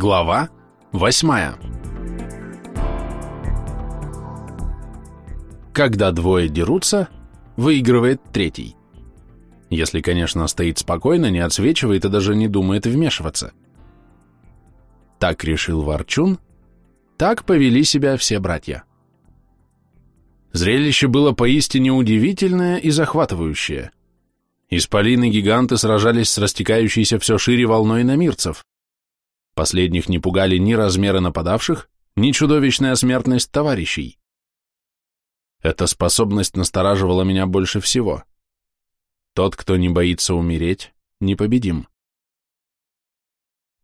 Глава восьмая Когда двое дерутся, выигрывает третий. Если, конечно, стоит спокойно, не отсвечивает и даже не думает вмешиваться. Так решил Ворчун, так повели себя все братья. Зрелище было поистине удивительное и захватывающее. Исполины-гиганты сражались с растекающейся все шире волной намирцев. Последних не пугали ни размеры нападавших, ни чудовищная смертность товарищей. Эта способность настораживала меня больше всего. Тот, кто не боится умереть, непобедим.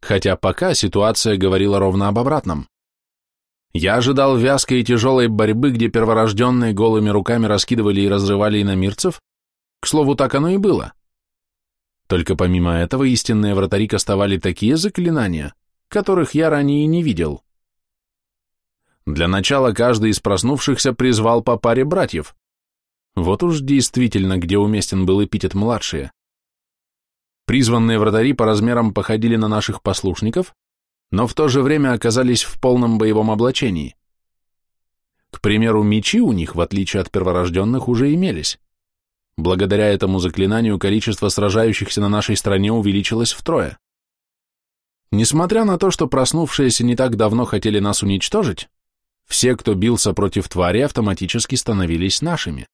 Хотя пока ситуация говорила ровно об обратном. Я ожидал вязкой и тяжелой борьбы, где перворожденные голыми руками раскидывали и разрывали иномирцев. К слову, так оно и было. Только помимо этого истинные вратари кастовали такие заклинания, которых я ранее не видел. Для начала каждый из проснувшихся призвал по паре братьев. Вот уж действительно, где уместен был эпитет «младшие». Призванные вратари по размерам походили на наших послушников, но в то же время оказались в полном боевом облачении. К примеру, мечи у них, в отличие от перворожденных, уже имелись. Благодаря этому заклинанию количество сражающихся на нашей стороне увеличилось втрое. Несмотря на то, что проснувшиеся не так давно хотели нас уничтожить, все, кто бился против твари, автоматически становились нашими.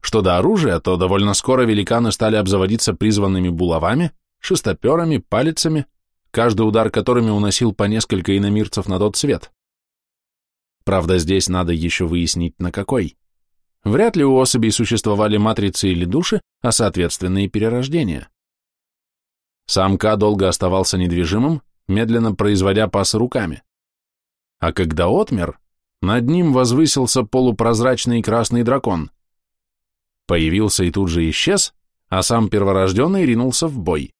Что до оружия, то довольно скоро великаны стали обзаводиться призванными булавами, шестоперами, палицами, каждый удар которыми уносил по несколько иномирцев на тот свет. Правда, здесь надо еще выяснить, на какой. Вряд ли у особей существовали матрицы или души, а соответственно и перерождения. Сам Ка долго оставался недвижимым, медленно производя пасы руками. А когда отмер, над ним возвысился полупрозрачный красный дракон. Появился и тут же исчез, а сам перворожденный ринулся в бой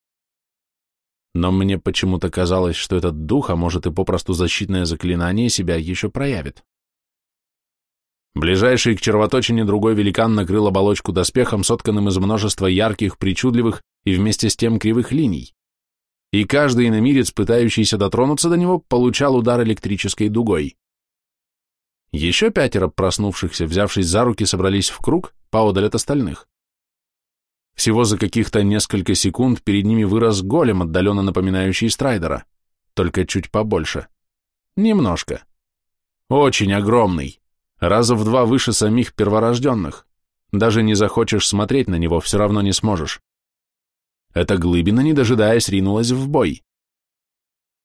но мне почему-то казалось, что этот дух, а может и попросту защитное заклинание, себя еще проявит. Ближайший к червоточине другой великан накрыл оболочку доспехом, сотканным из множества ярких, причудливых и вместе с тем кривых линий. И каждый иномирец, пытающийся дотронуться до него, получал удар электрической дугой. Еще пятеро проснувшихся, взявшись за руки, собрались в круг, поодаль от остальных. Всего за каких-то несколько секунд перед ними вырос голем, отдаленно напоминающий страйдера, только чуть побольше. Немножко. Очень огромный, раза в два выше самих перворожденных. Даже не захочешь смотреть на него, все равно не сможешь. Эта глыбина, не дожидаясь, ринулась в бой.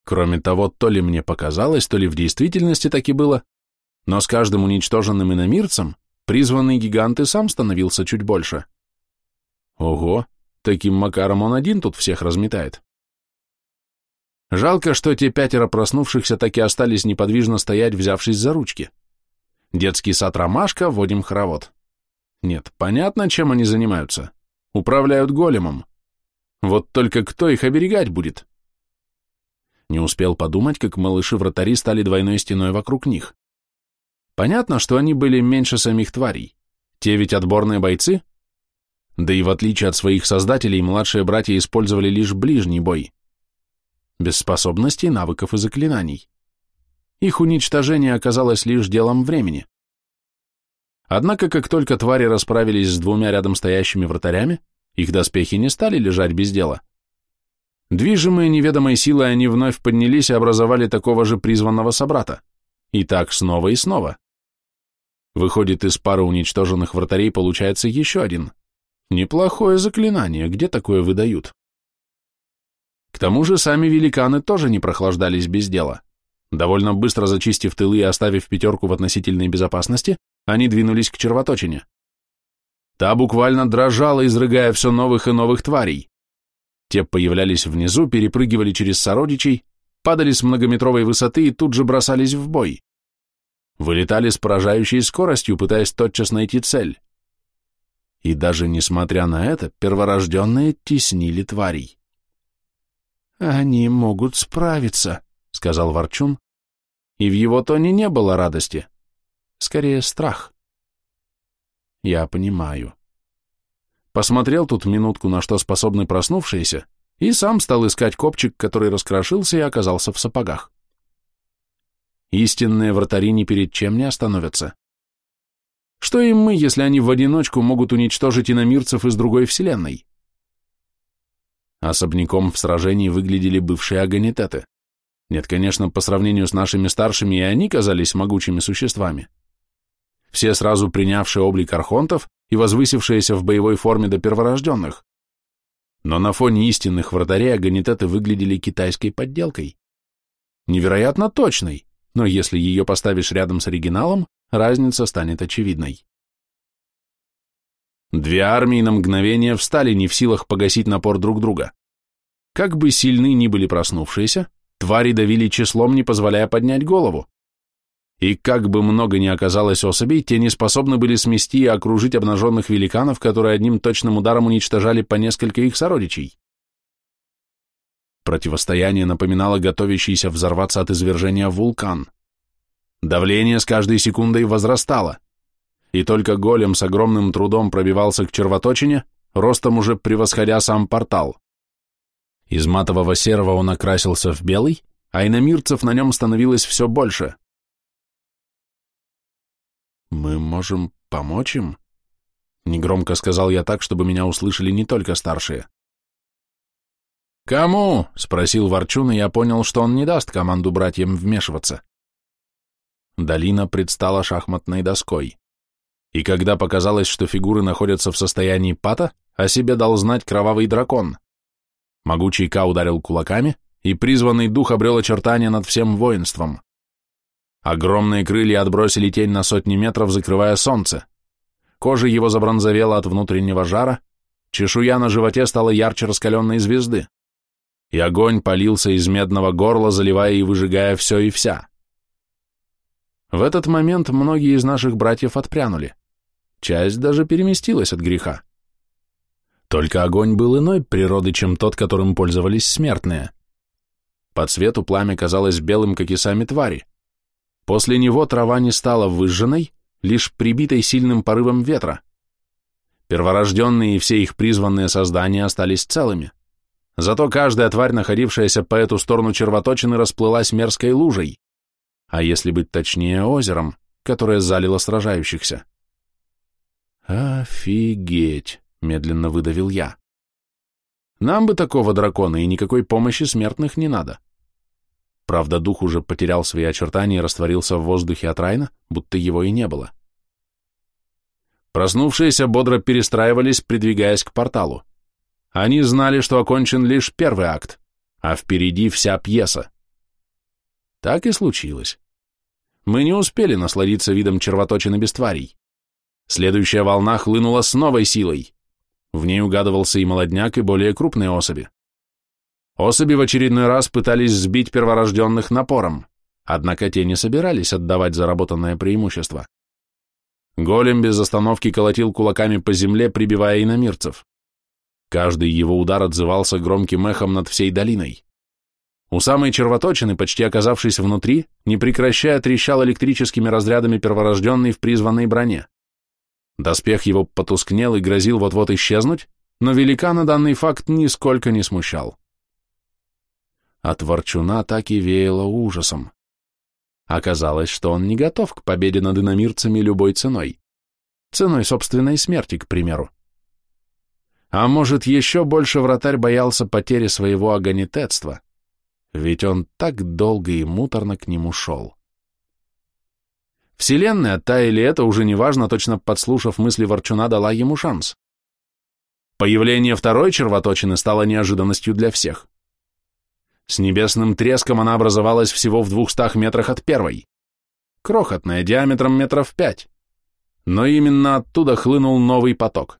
Кроме того, то ли мне показалось, то ли в действительности так и было, но с каждым уничтоженным иномирцем призванный гигант и сам становился чуть больше. — Ого, таким макаром он один тут всех разметает. Жалко, что те пятеро проснувшихся так и остались неподвижно стоять, взявшись за ручки. Детский сад Ромашка, водим хоровод. Нет, понятно, чем они занимаются. Управляют големом. Вот только кто их оберегать будет? Не успел подумать, как малыши-вратари стали двойной стеной вокруг них. Понятно, что они были меньше самих тварей. Те ведь отборные бойцы, да и в отличие от своих создателей, младшие братья использовали лишь ближний бой. Без способностей, навыков и заклинаний. Их уничтожение оказалось лишь делом времени. Однако, как только твари расправились с двумя рядом стоящими вратарями, их доспехи не стали лежать без дела. Движимые неведомой силой, они вновь поднялись и образовали такого же призванного собрата. И так снова и снова. Выходит, из пары уничтоженных вратарей получается еще один. Неплохое заклинание, где такое выдают? К тому же сами великаны тоже не прохлаждались без дела. Довольно быстро зачистив тылы и оставив пятерку в относительной безопасности, они двинулись к червоточине. Та буквально дрожала, изрыгая все новых и новых тварей. Те появлялись внизу, перепрыгивали через сородичей, падали с многометровой высоты и тут же бросались в бой. Вылетали с поражающей скоростью, пытаясь тотчас найти цель. И даже несмотря на это, перворожденные теснили тварей. «Они могут справиться», — сказал Ворчун, и в его тоне не было радости, скорее страх. «Я понимаю». Посмотрел тут минутку, на что способны проснувшиеся, и сам стал искать копчик, который раскрошился и оказался в сапогах. Истинные вратари ни перед чем не остановятся. Что им мы, если они в одиночку могут уничтожить иномирцев из другой вселенной? Особняком в сражении выглядели бывшие агонитеты. Нет, конечно, по сравнению с нашими старшими и они казались могучими существами. Все сразу принявшие облик архонтов и возвысившиеся в боевой форме до перворожденных. Но на фоне истинных вратарей агонитеты выглядели китайской подделкой. Невероятно точной, но если ее поставишь рядом с оригиналом, разница станет очевидной. Две армии на мгновение встали не в силах погасить напор друг друга. Как бы сильны ни были проснувшиеся, твари давили числом, не позволяя поднять голову. И как бы много ни оказалось особей, те не способны были смести и окружить обнаженных великанов, которые одним точным ударом уничтожали по несколько их сородичей. Противостояние напоминало готовящийся взорваться от извержения вулкан. Давление с каждой секундой возрастало, и только голем с огромным трудом пробивался к червоточине, ростом уже превосходя сам портал. Из матового серого он окрасился в белый, а иномирцев на нем становилось все больше. «Мы можем помочь им?» Негромко сказал я так, чтобы меня услышали не только старшие. «Кому?» — спросил Ворчун, и я понял, что он не даст команду братьям вмешиваться. Долина предстала шахматной доской. И когда показалось, что фигуры находятся в состоянии пата, о себе дал знать кровавый дракон. Могучий Ка ударил кулаками, и призванный дух обрел очертания над всем воинством. Огромные крылья отбросили тень на сотни метров, закрывая солнце. Кожа его забронзовела от внутреннего жара, чешуя на животе стала ярче раскаленной звезды, и огонь полился из медного горла, заливая и выжигая все и вся. В этот момент многие из наших братьев отпрянули. Часть даже переместилась от греха. Только огонь был иной природы, чем тот, которым пользовались смертные. По цвету пламя казалось белым, как и сами твари. После него трава не стала выжженной, лишь прибитой сильным порывом ветра. Перворожденные и все их призванные создания остались целыми. Зато каждая тварь, находившаяся по эту сторону червоточины, расплылась мерзкой лужей, а если быть точнее, озером, которое залило сражающихся. «Офигеть!» — медленно выдавил я. «Нам бы такого дракона, и никакой помощи смертных не надо». Правда, дух уже потерял свои очертания и растворился в воздухе от Райна, будто его и не было. Проснувшиеся бодро перестраивались, придвигаясь к порталу. Они знали, что окончен лишь первый акт, а впереди вся пьеса. Так и случилось. Мы не успели насладиться видом червоточины без тварей. Следующая волна хлынула с новой силой. В ней угадывался и молодняк, и более крупные особи. Особи в очередной раз пытались сбить перворожденных напором, однако те не собирались отдавать заработанное преимущество. Голем без остановки колотил кулаками по земле, прибивая иномирцев. Каждый его удар отзывался громким эхом над всей долиной. У самой червоточины, почти оказавшись внутри, не прекращая трещал электрическими разрядами перворожденный в призванной броне. Доспех его потускнел и грозил вот-вот исчезнуть, но великана данный факт нисколько не смущал. От ворчуна так и веяло ужасом. Оказалось, что он не готов к победе над иномирцами любой ценой. Ценой собственной смерти, к примеру. А может, еще больше вратарь боялся потери своего агонитетства, ведь он так долго и муторно к нему шел. Вселенная, та или это, уже неважно, точно подслушав мысли Ворчуна, дала ему шанс. Появление второй червоточины стало неожиданностью для всех. С небесным треском она образовалась всего в двухстах метрах от первой. Крохотная, диаметром метров пять. Но именно оттуда хлынул новый поток.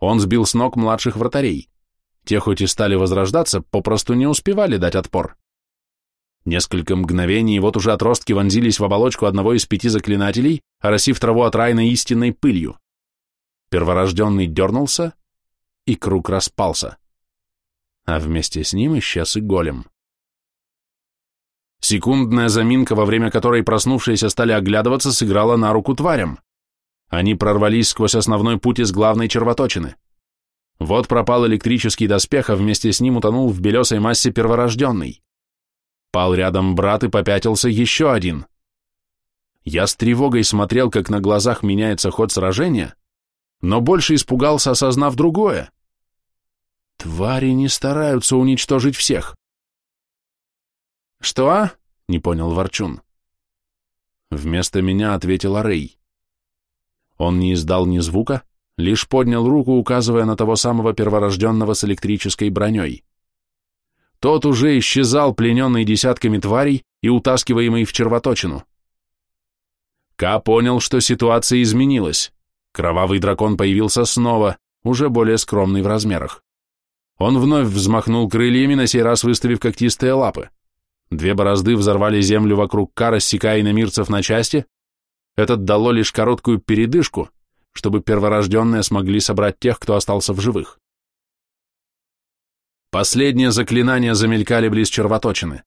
Он сбил с ног младших вратарей. Те хоть и стали возрождаться, попросту не успевали дать отпор. Несколько мгновений, вот уже отростки вонзились в оболочку одного из пяти заклинателей, оросив траву от райна истинной пылью. Перворожденный дернулся, и круг распался. А вместе с ним исчез и голем. Секундная заминка, во время которой проснувшиеся стали оглядываться, сыграла на руку тварям. Они прорвались сквозь основной путь из главной червоточины. Вот пропал электрический доспех, а вместе с ним утонул в белесой массе перворожденный. Пал рядом брат и попятился еще один. Я с тревогой смотрел, как на глазах меняется ход сражения, но больше испугался, осознав другое. Твари не стараются уничтожить всех. «Что?» — не понял Ворчун. Вместо меня ответил Рэй. Он не издал ни звука, лишь поднял руку, указывая на того самого перворожденного с электрической броней. Тот уже исчезал, плененный десятками тварей и утаскиваемый в червоточину. Ка понял, что ситуация изменилась. Кровавый дракон появился снова, уже более скромный в размерах. Он вновь взмахнул крыльями, на сей раз выставив когтистые лапы. Две борозды взорвали землю вокруг Ка, рассекая иномирцев на части. Это дало лишь короткую передышку, чтобы перворожденные смогли собрать тех, кто остался в живых. Последние заклинания замелькали близ червоточины.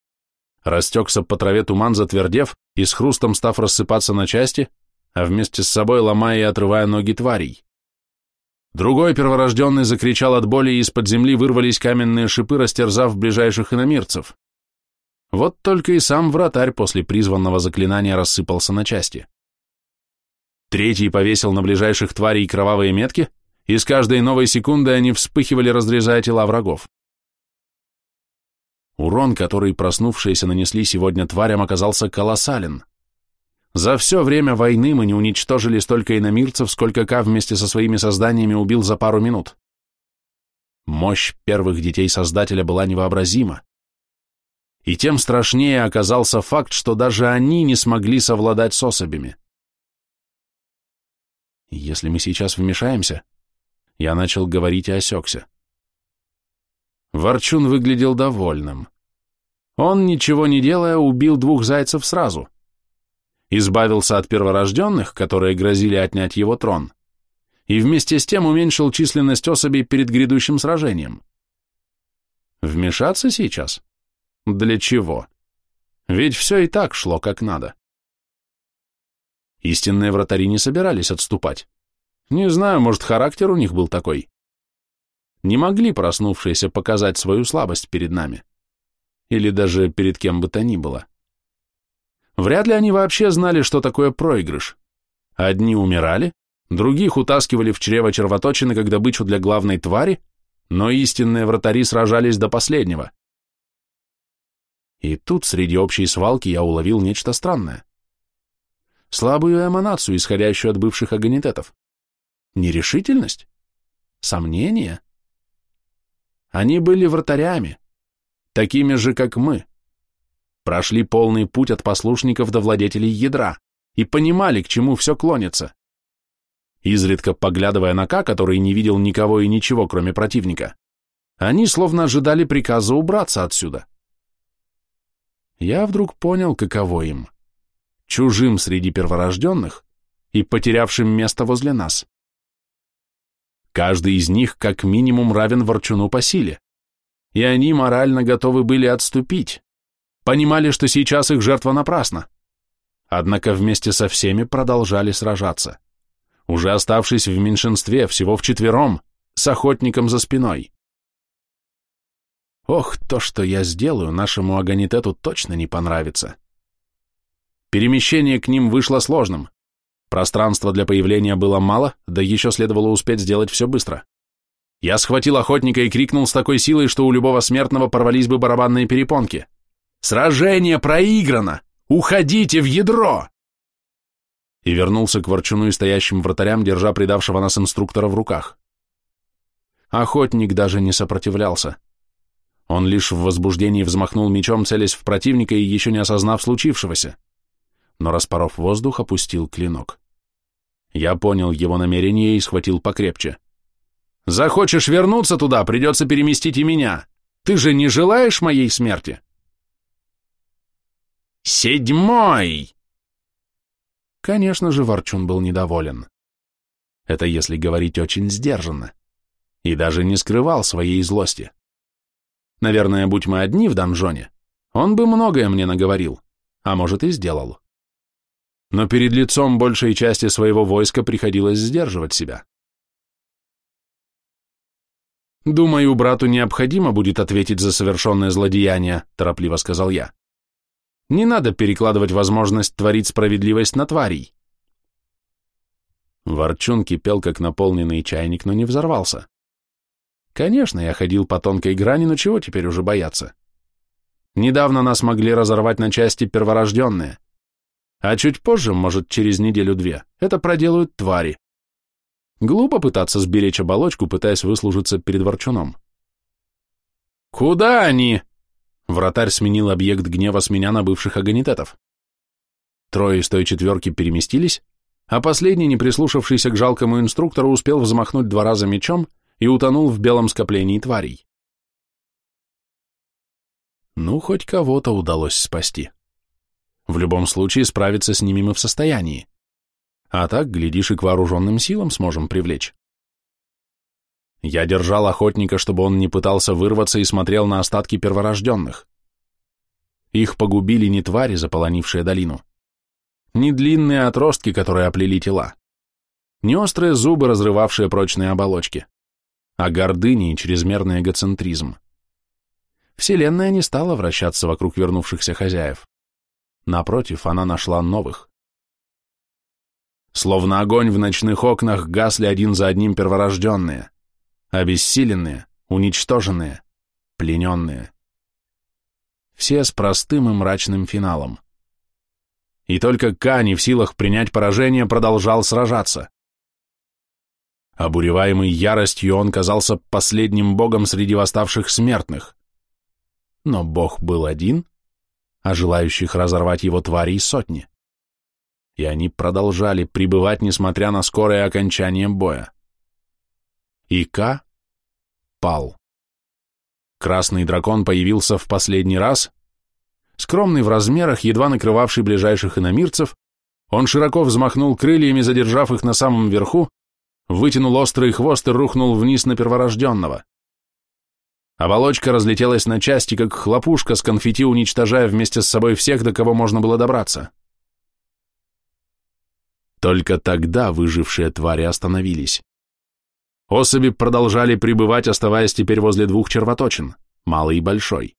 Растекся по траве туман, затвердев и с хрустом став рассыпаться на части, а вместе с собой ломая и отрывая ноги тварей. Другой перворожденный закричал от боли, и из-под земли вырвались каменные шипы, растерзав ближайших иномирцев. Вот только и сам вратарь после призванного заклинания рассыпался на части. Третий повесил на ближайших тварей кровавые метки, и с каждой новой секунды они вспыхивали, разрезая тела врагов. Урон, который проснувшиеся нанесли сегодня тварям, оказался колоссален. За все время войны мы не уничтожили столько иномирцев, сколько Ка вместе со своими созданиями убил за пару минут. Мощь первых детей Создателя была невообразима. И тем страшнее оказался факт, что даже они не смогли совладать с особями. Если мы сейчас вмешаемся, я начал говорить и осекся. Ворчун выглядел довольным. Он, ничего не делая, убил двух зайцев сразу. Избавился от перворожденных, которые грозили отнять его трон, и вместе с тем уменьшил численность особей перед грядущим сражением. Вмешаться сейчас? Для чего? Ведь все и так шло как надо. Истинные вратари не собирались отступать. Не знаю, может, характер у них был такой не могли проснувшиеся показать свою слабость перед нами. Или даже перед кем бы то ни было. Вряд ли они вообще знали, что такое проигрыш. Одни умирали, других утаскивали в чрево червоточины как добычу для главной твари, но истинные вратари сражались до последнего. И тут среди общей свалки я уловил нечто странное. Слабую эманацию, исходящую от бывших агонитетов. Нерешительность? Сомнение? Они были вратарями, такими же, как мы. Прошли полный путь от послушников до владетелей ядра и понимали, к чему все клонится. Изредка поглядывая на Ка, который не видел никого и ничего, кроме противника, они словно ожидали приказа убраться отсюда. Я вдруг понял, каково им. Чужим среди перворожденных и потерявшим место возле нас. Каждый из них как минимум равен Ворчуну по силе. И они морально готовы были отступить. Понимали, что сейчас их жертва напрасна. Однако вместе со всеми продолжали сражаться. Уже оставшись в меньшинстве, всего вчетвером, с охотником за спиной. Ох, то, что я сделаю, нашему агонитету точно не понравится. Перемещение к ним вышло сложным. Пространства для появления было мало, да еще следовало успеть сделать все быстро. Я схватил охотника и крикнул с такой силой, что у любого смертного порвались бы барабанные перепонки. «Сражение проиграно! Уходите в ядро!» И вернулся к ворчуну и стоящим вратарям, держа предавшего нас инструктора в руках. Охотник даже не сопротивлялся. Он лишь в возбуждении взмахнул мечом, целясь в противника и еще не осознав случившегося но, распоров воздух, опустил клинок. Я понял его намерение и схватил покрепче. «Захочешь вернуться туда, придется переместить и меня. Ты же не желаешь моей смерти?» «Седьмой!» Конечно же, Ворчун был недоволен. Это если говорить очень сдержанно. И даже не скрывал своей злости. Наверное, будь мы одни в донжоне, он бы многое мне наговорил, а может и сделал но перед лицом большей части своего войска приходилось сдерживать себя. «Думаю, брату необходимо будет ответить за совершенное злодеяние», — торопливо сказал я. «Не надо перекладывать возможность творить справедливость на тварей». Ворчун кипел, как наполненный чайник, но не взорвался. Конечно, я ходил по тонкой грани, но чего теперь уже бояться? Недавно нас могли разорвать на части перворожденные. А чуть позже, может, через неделю-две, это проделают твари. Глупо пытаться сберечь оболочку, пытаясь выслужиться перед ворчуном. «Куда они?» Вратарь сменил объект гнева с меня на бывших агонитетов. Трое из той четверки переместились, а последний, не прислушавшийся к жалкому инструктору, успел взмахнуть два раза мечом и утонул в белом скоплении тварей. Ну, хоть кого-то удалось спасти. В любом случае, справиться с ними мы в состоянии. А так, глядишь, и к вооруженным силам сможем привлечь. Я держал охотника, чтобы он не пытался вырваться и смотрел на остатки перворожденных. Их погубили не твари, заполонившие долину, не длинные отростки, которые оплели тела, не острые зубы, разрывавшие прочные оболочки, а гордыни и чрезмерный эгоцентризм. Вселенная не стала вращаться вокруг вернувшихся хозяев. Напротив, она нашла новых. Словно огонь в ночных окнах гасли один за одним перворожденные, обессиленные, уничтоженные, плененные. Все с простым и мрачным финалом. И только Кани в силах принять поражение продолжал сражаться. Обуреваемый яростью он казался последним богом среди восставших смертных. Но бог был один, а желающих разорвать его тварей сотни. И они продолжали пребывать, несмотря на скорое окончание боя. Ика пал. Красный дракон появился в последний раз. Скромный в размерах, едва накрывавший ближайших иномирцев, он широко взмахнул крыльями, задержав их на самом верху, вытянул острый хвост и рухнул вниз на перворожденного. Оболочка разлетелась на части, как хлопушка с конфетти, уничтожая вместе с собой всех, до кого можно было добраться. Только тогда выжившие твари остановились. Особи продолжали пребывать, оставаясь теперь возле двух червоточин, малый и большой.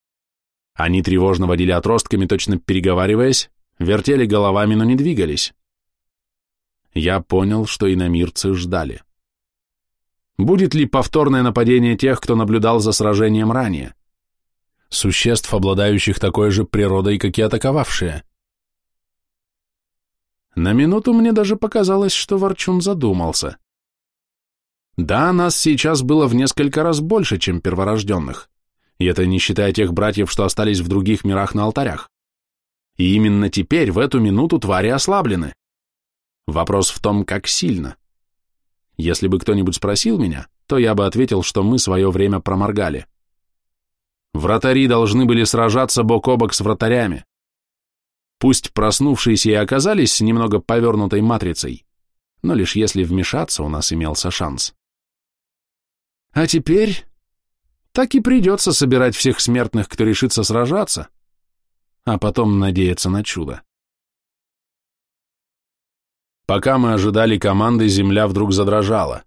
Они тревожно водили отростками, точно переговариваясь, вертели головами, но не двигались. Я понял, что иномирцы ждали. Будет ли повторное нападение тех, кто наблюдал за сражением ранее? Существ, обладающих такой же природой, как и атаковавшие. На минуту мне даже показалось, что Ворчун задумался. Да, нас сейчас было в несколько раз больше, чем перворожденных, и это не считая тех братьев, что остались в других мирах на алтарях. И именно теперь, в эту минуту, твари ослаблены. Вопрос в том, как сильно. Если бы кто-нибудь спросил меня, то я бы ответил, что мы свое время проморгали. Вратари должны были сражаться бок о бок с вратарями. Пусть проснувшиеся и оказались с немного повернутой матрицей, но лишь если вмешаться у нас имелся шанс. А теперь так и придется собирать всех смертных, кто решится сражаться, а потом надеяться на чудо. Пока мы ожидали команды, земля вдруг задрожала.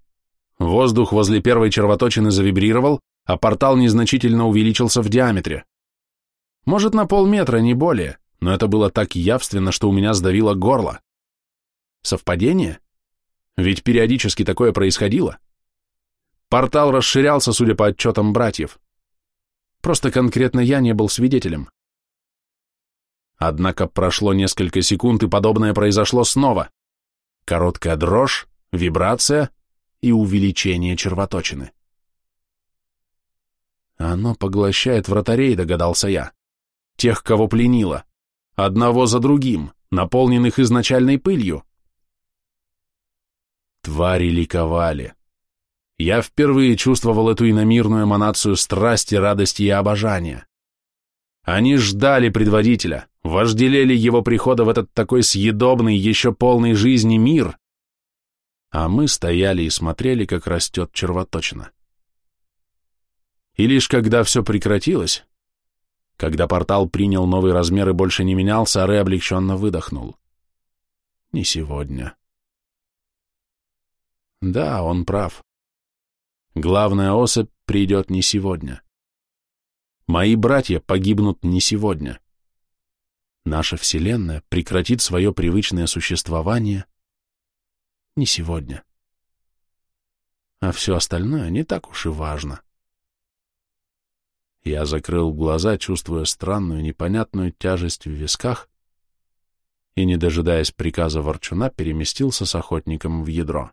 Воздух возле первой червоточины завибрировал, а портал незначительно увеличился в диаметре. Может, на полметра, не более, но это было так явственно, что у меня сдавило горло. Совпадение? Ведь периодически такое происходило. Портал расширялся, судя по отчетам братьев. Просто конкретно я не был свидетелем. Однако прошло несколько секунд, и подобное произошло снова. Короткая дрожь, вибрация и увеличение червоточины. Оно поглощает вратарей, догадался я. Тех, кого пленило. Одного за другим, наполненных изначальной пылью. Твари ликовали. Я впервые чувствовал эту иномирную эманацию страсти, радости и обожания. Они ждали предводителя, вожделели его прихода в этот такой съедобный, еще полный жизни мир, а мы стояли и смотрели, как растет червоточина. И лишь когда все прекратилось, когда портал принял новый размер и больше не менялся, Аре облегченно выдохнул. Не сегодня. Да, он прав. Главная особь придет не сегодня. Мои братья погибнут не сегодня. Наша Вселенная прекратит свое привычное существование не сегодня. А все остальное не так уж и важно. Я закрыл глаза, чувствуя странную, непонятную тяжесть в висках, и, не дожидаясь приказа Ворчуна, переместился с охотником в ядро.